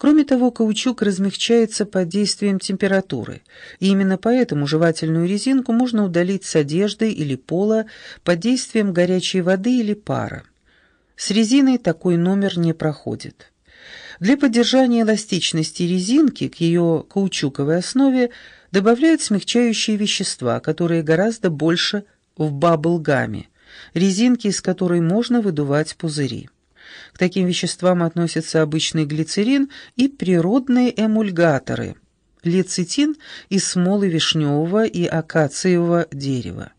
Кроме того, каучук размягчается под действием температуры, и именно поэтому жевательную резинку можно удалить с одежды или пола под действием горячей воды или пара. С резиной такой номер не проходит. Для поддержания эластичности резинки к ее каучуковой основе добавляют смягчающие вещества, которые гораздо больше в баблгаме, резинки, из которой можно выдувать пузыри. К таким веществам относятся обычный глицерин и природные эмульгаторы – лецитин из смолы вишневого и акациевого дерева.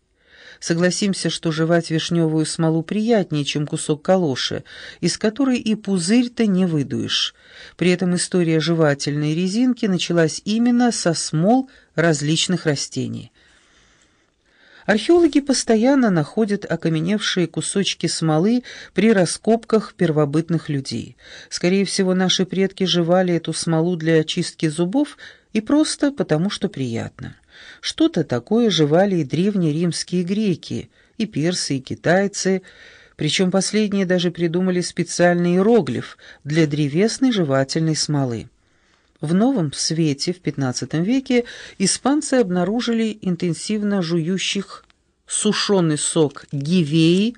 Согласимся, что жевать вишневую смолу приятнее, чем кусок калоши, из которой и пузырь-то не выдуешь. При этом история жевательной резинки началась именно со смол различных растений. Археологи постоянно находят окаменевшие кусочки смолы при раскопках первобытных людей. Скорее всего, наши предки жевали эту смолу для очистки зубов и просто потому, что приятно. Что-то такое жевали и древние римские греки, и персы, и китайцы, причем последние даже придумали специальный иероглиф для древесной жевательной смолы. В Новом Свете в XV веке испанцы обнаружили интенсивно жующих сушеный сок гивеи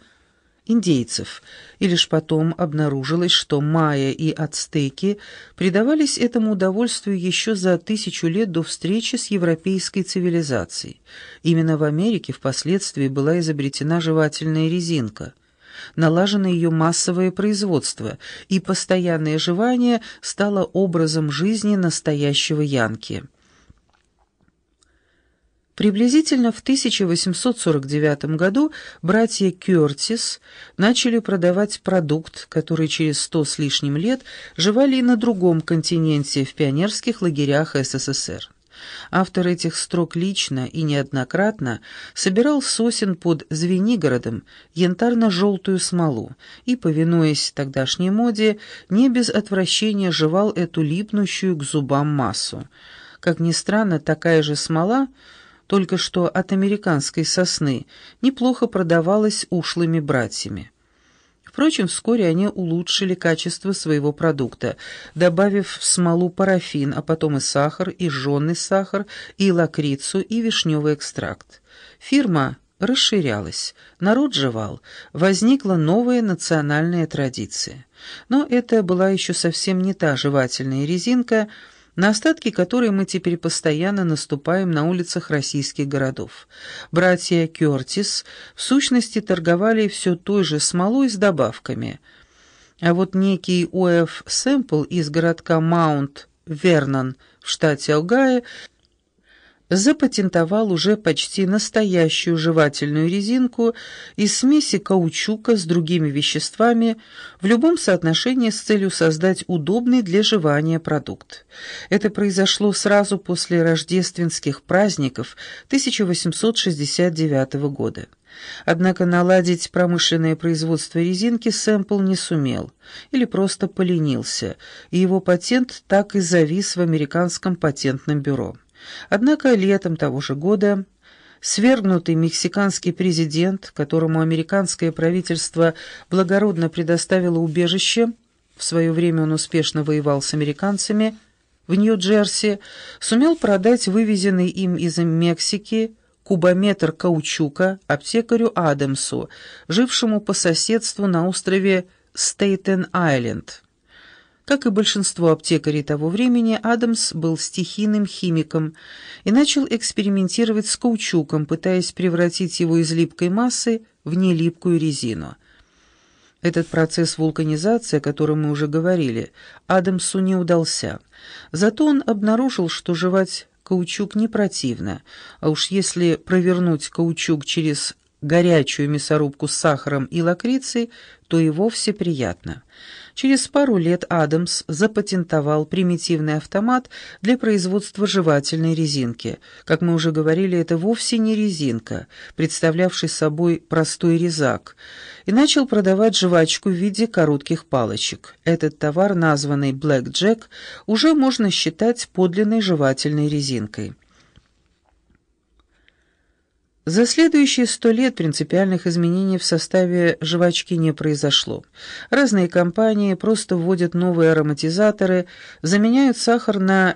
индейцев, и лишь потом обнаружилось, что майя и ацтеки предавались этому удовольствию еще за тысячу лет до встречи с европейской цивилизацией. Именно в Америке впоследствии была изобретена жевательная резинка – налажено ее массовое производство, и постоянное жевание стало образом жизни настоящего янки. Приблизительно в 1849 году братья Кёртис начали продавать продукт, который через сто с лишним лет жевали и на другом континенте в пионерских лагерях СССР. Автор этих строк лично и неоднократно собирал сосен под Звенигородом янтарно-желтую смолу и, повинуясь тогдашней моде, не без отвращения жевал эту липнущую к зубам массу. Как ни странно, такая же смола, только что от американской сосны, неплохо продавалась ушлыми братьями. Впрочем, вскоре они улучшили качество своего продукта, добавив в смолу парафин, а потом и сахар, и жженый сахар, и лакрицу, и вишневый экстракт. Фирма расширялась, народ жевал, возникла новая национальная традиция. Но это была еще совсем не та жевательная резинка, на остатки которой мы теперь постоянно наступаем на улицах российских городов. Братья Кёртис в сущности торговали все той же смолой с добавками. А вот некий О.Ф. Сэмпл из городка Маунт Вернон в штате Огайо запатентовал уже почти настоящую жевательную резинку из смеси каучука с другими веществами в любом соотношении с целью создать удобный для жевания продукт. Это произошло сразу после рождественских праздников 1869 года. Однако наладить промышленное производство резинки Сэмпл не сумел или просто поленился, и его патент так и завис в американском патентном бюро. Однако летом того же года свергнутый мексиканский президент, которому американское правительство благородно предоставило убежище, в свое время он успешно воевал с американцами, в Нью-Джерси, сумел продать вывезенный им из Мексики кубометр каучука аптекарю Адамсу, жившему по соседству на острове Стейтен-Айленд. Как и большинство аптекарей того времени, Адамс был стихийным химиком и начал экспериментировать с каучуком, пытаясь превратить его из липкой массы в нелипкую резину. Этот процесс вулканизации, о котором мы уже говорили, Адамсу не удался. Зато он обнаружил, что жевать каучук не противно, а уж если провернуть каучук через горячую мясорубку с сахаром и лакрицей, то и вовсе приятно. Через пару лет Адамс запатентовал примитивный автомат для производства жевательной резинки. Как мы уже говорили, это вовсе не резинка, представлявший собой простой резак, и начал продавать жвачку в виде коротких палочек. Этот товар, названный «Блэк Джек», уже можно считать подлинной жевательной резинкой. За следующие сто лет принципиальных изменений в составе жвачки не произошло. Разные компании просто вводят новые ароматизаторы, заменяют сахар на